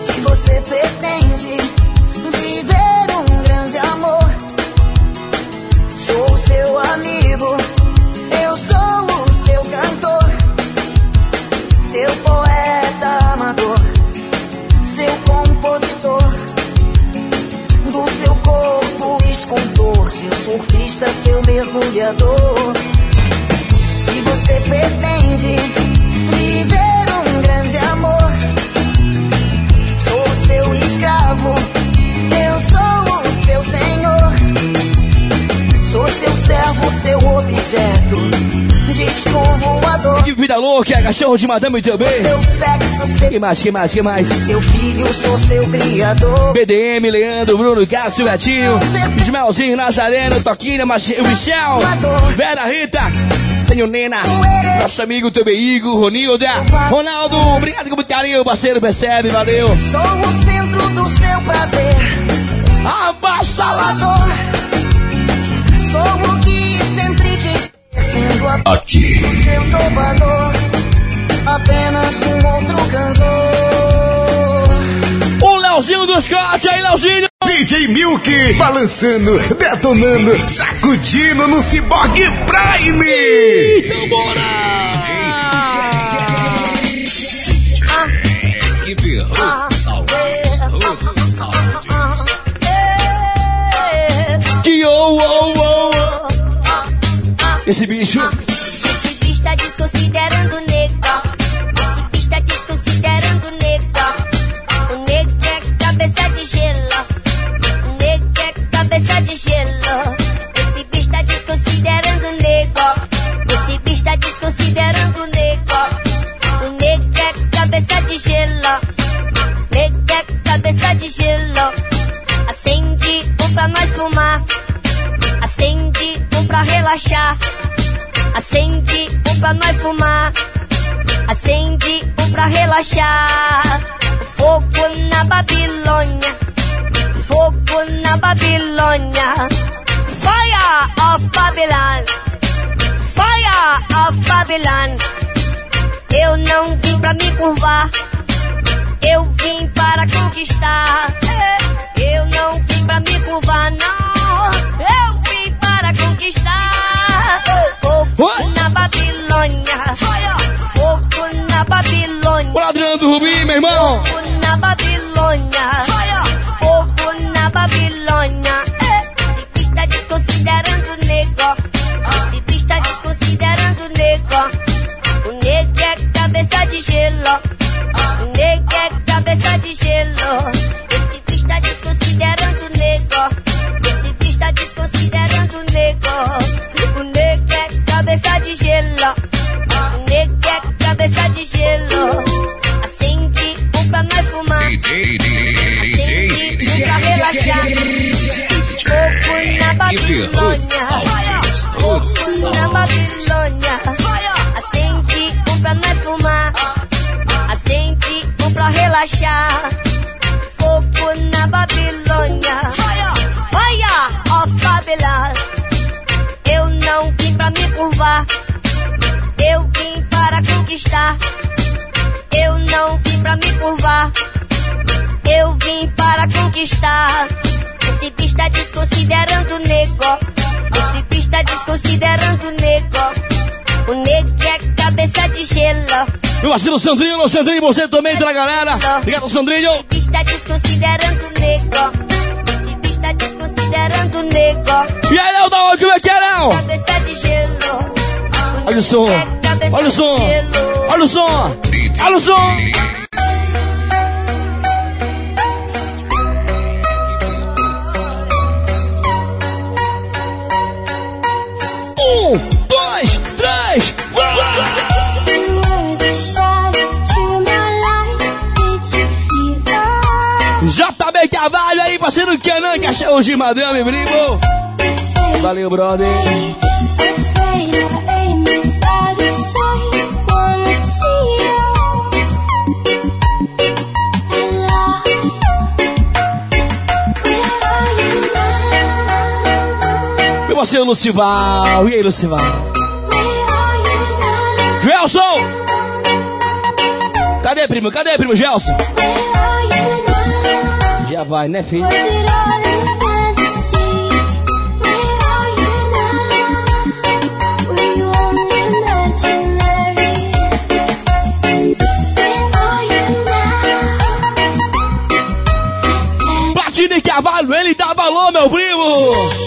Se você pretende viver um grande amor, sou seu amigo, eu sou o seu cantor, seu poeta amador, seu compositor. Contorce, o surfista, seu mergulhador. Se você pretende viver um grande amor, sou seu escravo, eu sou o seu senhor. Sou seu servo, seu objeto. Disco voador. Que vida louca, é cachorro de madame também. Seu sexo, Que mais, que mais, que mais? seu filho, sou seu criador. BDM, Leandro, Bruno, Cássio, Gatinho, Ismaelzinho, Nazareno, Toquinha, Michel, Vera Rita, Senhor Nena, nosso amigo também Igor, Ronilda, Ronaldo, obrigado com muito carinho, parceiro, percebe, valeu. Sou o centro do seu prazer. Abassalador. Sou o que sempre quis sendo a Aqui. seu trovador. Apenas um outro cantor. O Leozinho dos Cortes aí, Leozinho. DJ Milk balançando, detonando, sacudindo no Cyborg Prime. Então bora. Salt. Hood salt. Que oh, oh, oh. Esse bicho. Bicho está desconsiderando o relaxar. Acende um pra nós fumar. Acende um pra relaxar. Fogo na Babilônia. Fogo na Babilônia. Fire of Babylon. Fire of Babylon. Eu não vim pra me curvar. Eu vim para conquistar. Eu não vim pra me curvar, não. Bora, Adriano do Rubi, meu irmão. Fogo na Babilônia. Fogo na Babilônia. Esse bicho tá desconsiderando o nego. Esse bicho tá desconsiderando o nego. O nego é cabeça de gelo. O nego é cabeça de gelo. Na Babilônia. Acende um pra nós fumar. Acende um pra relaxar. Fogo na Babilônia. Fire of Babylon. Eu não vim pra me curvar. Eu vim para conquistar. Eu não vim pra me curvar. Eu vim para conquistar. Esse bicho tá desconsiderando nego. Esse bicho tá desconsiderando o nego. O nego é cabeça de gelo. Meu parceiro Sandrinho, meu Sandrinho, você também da galera. Obrigado, Sandrinho. Esse bicho tá desconsiderando o nego. Esse bicho tá desconsiderando o nego. E aí, Léo, da onde, como é que é, Léo? Cabeça de gelo. Olha o som. Olha o som. Olha o som. Olha o som. JB Cavalho aí, parceiro Kenan, cachorro de Madame Brimo. Valeu, brother. Meu parceiro Lucival. E aí, Lucival? Gelson! Cadê, primo? Cadê, primo Gelson? Já vai, né, filho? Platina e Carvalho, ele dá alô, meu primo!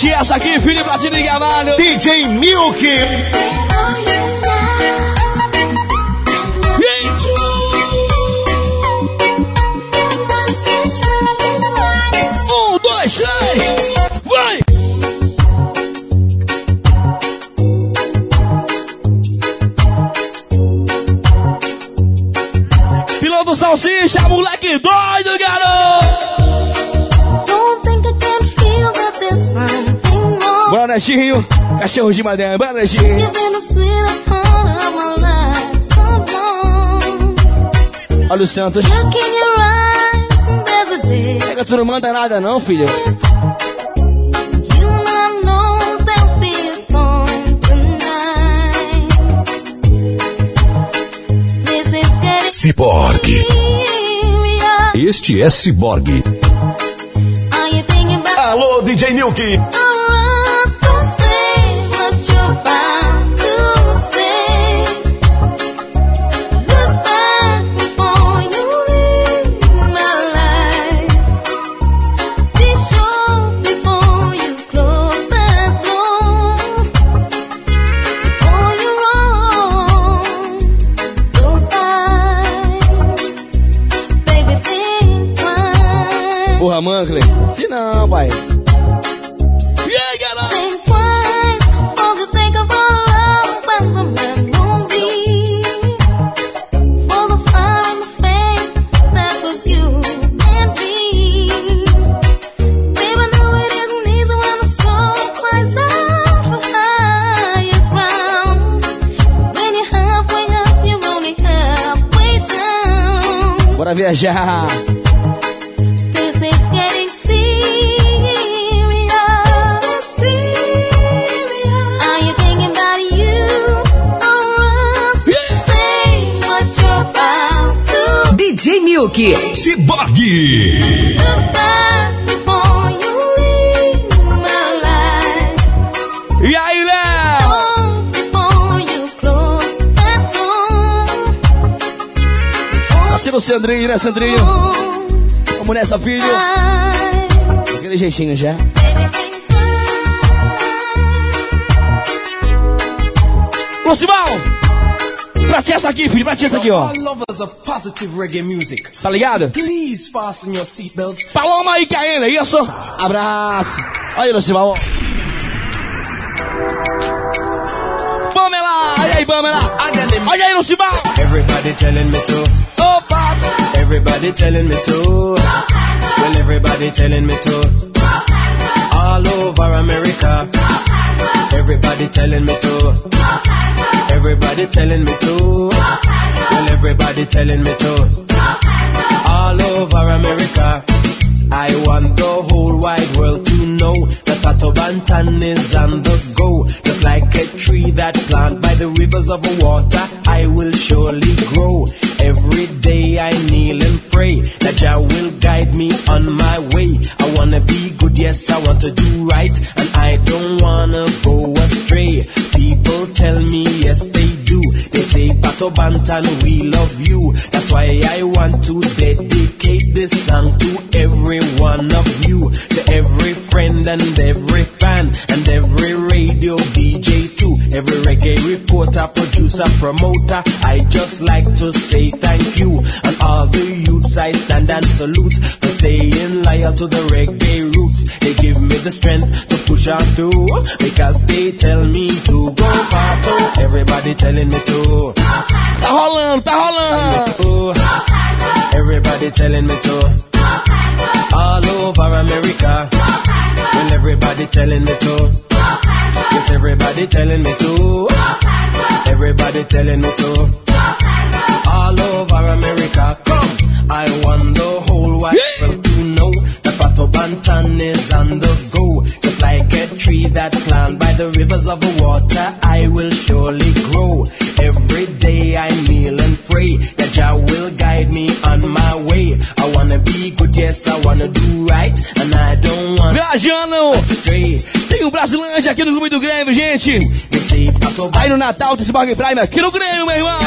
Ti essa aqui, filho, pra ti ninguém amado. DJ Milk. Um, dois, três, vai! Piloto salsicha, of my life so long. Olha o Santos. Pega, tu não manda nada não, filho. Cyborg. Este é Cyborg. Alô, DJ Milk. To DJ Milk. Cyborg. O Sandrinho, né, Sandrinho? Vamos nessa, filho. Aquele jeitinho já. Lucimão! Ti essa aqui, filho, ti essa aqui, ó. Tá ligado? Please fasten your seatbelts. Paloma aí caindo, é isso? Abraço. Olha aí, Lucimão. Pamela! Olha aí, Pamela! Olha aí, Lucimão! Everybody telling me to. Everybody telling me to. Well, everybody telling me to. All over America. Everybody telling me to. Everybody telling me to. Well, everybody telling me to. All over America. I want the whole wide world to know that Pato Bantan is on the go. Just like a tree that planted by the rivers of water, I will surely grow. Every day I kneel and pray that Jah will guide me on my way. I wanna be good, yes, I want to do right, and I don't wanna go astray. People tell me, yes, they do. They say, Pato Bantan, we love you. That's why I want to dedicate this song to every one of you, to every friend and every fan, and every radio DJ too, every reggae reporter, producer, promoter. I just like to say thank you, and all the youths I stand and salute for staying loyal to the reggae roots. They give me the strength to push on through, because they tell me to go Pato. Everybody telling me to. Tá rolando, tá rolando. Everybody telling me to. All over America. Well, everybody telling me to. Yes, everybody telling me to. Everybody telling me to. All over America. Come. I want the whole wide world to know that Pato Bantan is on the go. Just like a tree that planted by the rivers of water, I will surely grow. Every day I kneel and pray that Jah will guide me on my way. I wanna be good, yes, I wanna do right, and I don't want Viajando! stray. Tem o Brasilândia aqui no Clube do Grêmio, gente! Aí no Natal tem esse Bug Prime aqui no Grêmio, meu irmão!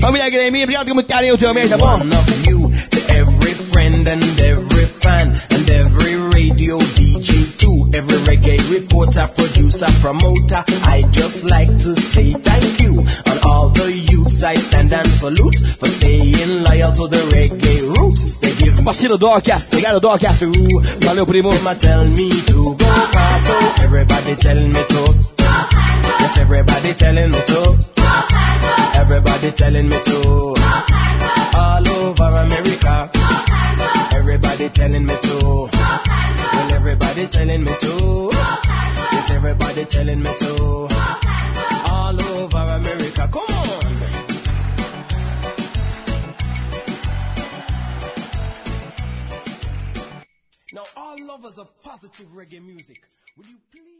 Família Grêmio, obrigado muito carinho também, tá bom? A promoter, I just like to say thank you. On all the youths, I stand and salute for staying loyal to the reggae roots. They give me Parceiro Doca, obrigado Doca. Valeu, primo. tell me to go Fargo. Everybody telling me to. Yes, everybody telling me to. Everybody telling me to. All over America. Everybody telling me to. Well, everybody telling me to. Yes, everybody telling me to. All over America. Come on. Now, all lovers of positive reggae music, will you please?